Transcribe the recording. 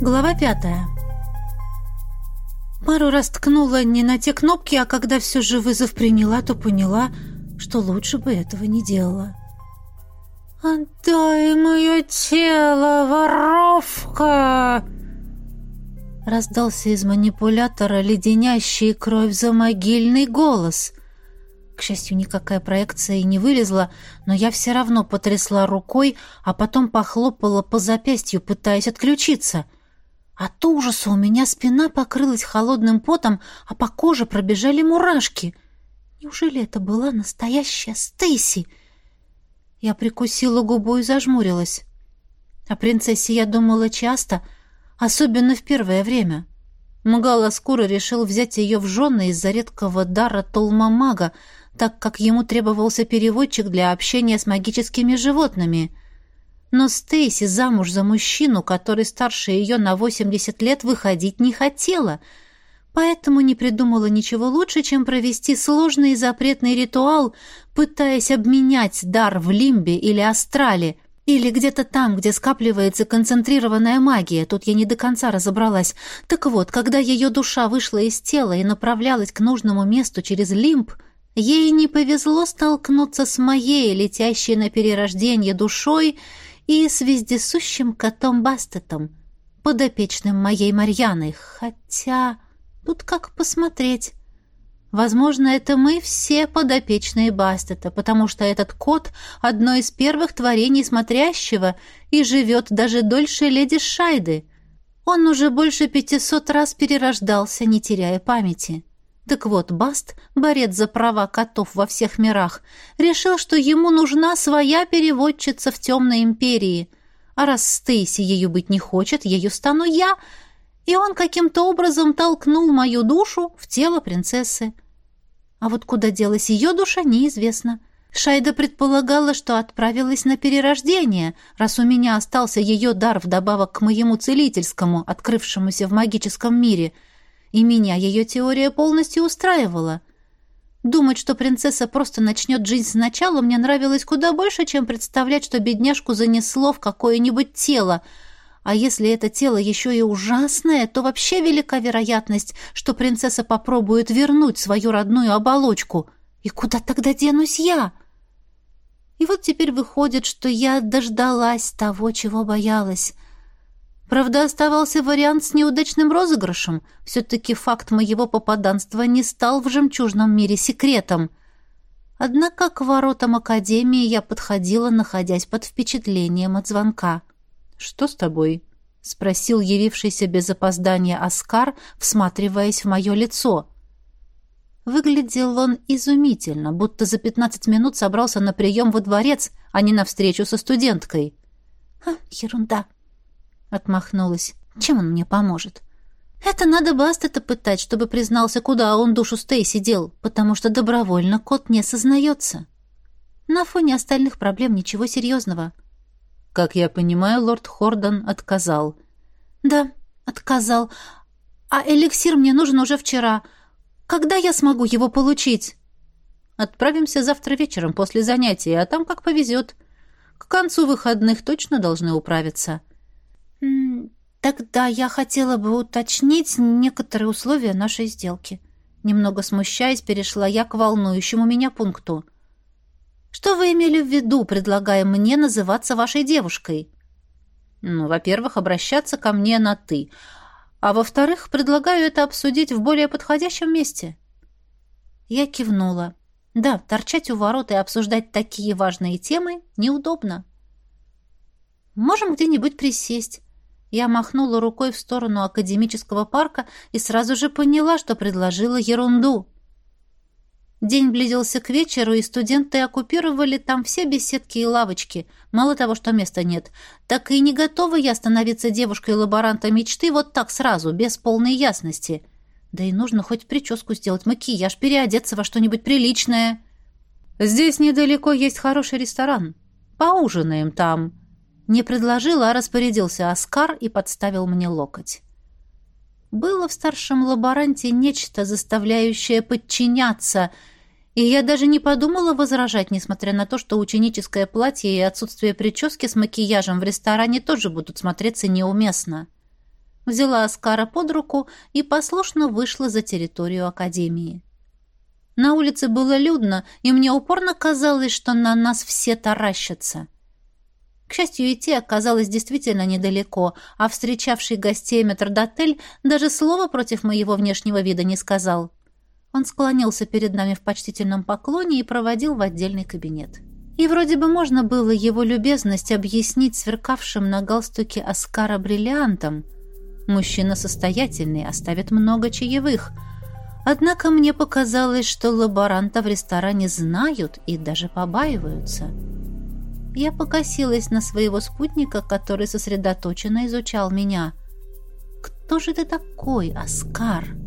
Глава пятая. Пару раз ткнула не на те кнопки, а когда все же вызов приняла, то поняла, что лучше бы этого не делала. «Отдай мое тело, воровка!» Раздался из манипулятора леденящий кровь за могильный голос. К счастью, никакая проекция и не вылезла, но я все равно потрясла рукой, а потом похлопала по запястью, пытаясь отключиться. От ужаса у меня спина покрылась холодным потом, а по коже пробежали мурашки. Неужели это была настоящая Стейси? Я прикусила губу и зажмурилась. О принцессе я думала часто, особенно в первое время. Мгала Скура решил взять ее в жены из-за редкого дара Толмамага, так как ему требовался переводчик для общения с магическими животными — но Стейси замуж за мужчину, который старше ее на 80 лет, выходить не хотела, поэтому не придумала ничего лучше, чем провести сложный и запретный ритуал, пытаясь обменять дар в Лимбе или Астрале, или где-то там, где скапливается концентрированная магия, тут я не до конца разобралась. Так вот, когда ее душа вышла из тела и направлялась к нужному месту через Лимб, ей не повезло столкнуться с моей, летящей на перерождение душой, и с вездесущим котом Бастетом, подопечным моей Марьяны, хотя тут как посмотреть. Возможно, это мы все подопечные Бастета, потому что этот кот — одно из первых творений смотрящего и живет даже дольше леди Шайды. Он уже больше пятисот раз перерождался, не теряя памяти. Так вот, Баст, борец за права котов во всех мирах, решил, что ему нужна своя переводчица в темной империи. А раз Стейси ею быть не хочет, ею стану я. И он каким-то образом толкнул мою душу в тело принцессы. А вот куда делась ее душа, неизвестно. Шайда предполагала, что отправилась на перерождение, раз у меня остался ее дар вдобавок к моему целительскому, открывшемуся в магическом мире — и меня ее теория полностью устраивала. Думать, что принцесса просто начнет жизнь сначала, мне нравилось куда больше, чем представлять, что бедняжку занесло в какое-нибудь тело. А если это тело еще и ужасное, то вообще велика вероятность, что принцесса попробует вернуть свою родную оболочку. И куда тогда денусь я? И вот теперь выходит, что я дождалась того, чего боялась. Правда, оставался вариант с неудачным розыгрышем. Все-таки факт моего попаданства не стал в жемчужном мире секретом. Однако к воротам Академии я подходила, находясь под впечатлением от звонка. «Что с тобой?» — спросил явившийся без опоздания Оскар, всматриваясь в мое лицо. Выглядел он изумительно, будто за пятнадцать минут собрался на прием во дворец, а не на встречу со студенткой. «Ха, ерунда!» Отмахнулась. Чем он мне поможет? Это надо Бастета пытать, чтобы признался, куда он душу Стейси дел, потому что добровольно кот не сознается. На фоне остальных проблем ничего серьезного. Как я понимаю, лорд Хордон отказал. Да, отказал. А эликсир мне нужен уже вчера. Когда я смогу его получить? Отправимся завтра вечером после занятия, а там как повезет. К концу выходных точно должны управиться. — «Тогда я хотела бы уточнить некоторые условия нашей сделки». Немного смущаясь, перешла я к волнующему меня пункту. «Что вы имели в виду, предлагая мне называться вашей девушкой?» «Ну, во-первых, обращаться ко мне на «ты», а во-вторых, предлагаю это обсудить в более подходящем месте». Я кивнула. «Да, торчать у ворот и обсуждать такие важные темы неудобно». «Можем где-нибудь присесть». Я махнула рукой в сторону академического парка и сразу же поняла, что предложила ерунду. День близился к вечеру, и студенты оккупировали там все беседки и лавочки. Мало того, что места нет, так и не готова я становиться девушкой-лаборанта мечты вот так сразу, без полной ясности. Да и нужно хоть прическу сделать, макияж, переодеться во что-нибудь приличное. Здесь недалеко есть хороший ресторан. Поужинаем там. Не предложил, а распорядился Оскар и подставил мне локоть. Было в старшем лаборанте нечто, заставляющее подчиняться, и я даже не подумала возражать, несмотря на то, что ученическое платье и отсутствие прически с макияжем в ресторане тоже будут смотреться неуместно. взяла Оскара под руку и послушно вышла за территорию Академии. На улице было людно, и мне упорно казалось, что на нас все таращатся. К счастью, идти оказалось действительно недалеко, а встречавший гостей метрдотель даже слова против моего внешнего вида не сказал. Он склонился перед нами в почтительном поклоне и проводил в отдельный кабинет. И вроде бы можно было его любезность объяснить сверкавшим на галстуке Оскара бриллиантом. Мужчина состоятельный, оставит много чаевых — Однако мне показалось, что лаборанта в ресторане знают и даже побаиваются. Я покосилась на своего спутника, который сосредоточенно изучал меня. «Кто же ты такой, Оскар?»